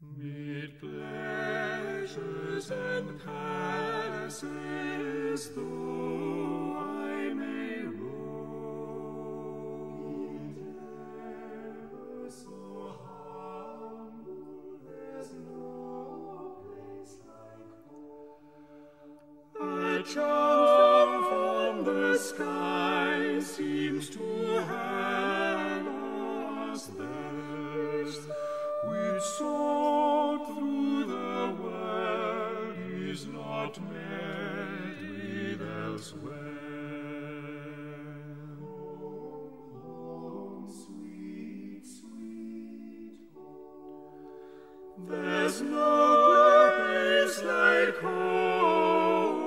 Mid pleasures and palaces, though I may roam, ever so humble, there's no place like home. A charm not met with elsewhere. Home, sweet, sweet home. There's no place like home.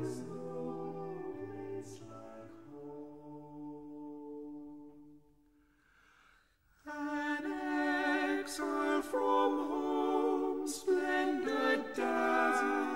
There's no place like home. An exile from home,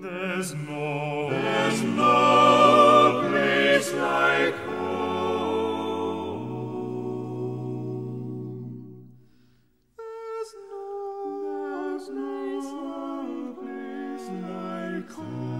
There's no, There's no place like home. There's no, There's no place like home.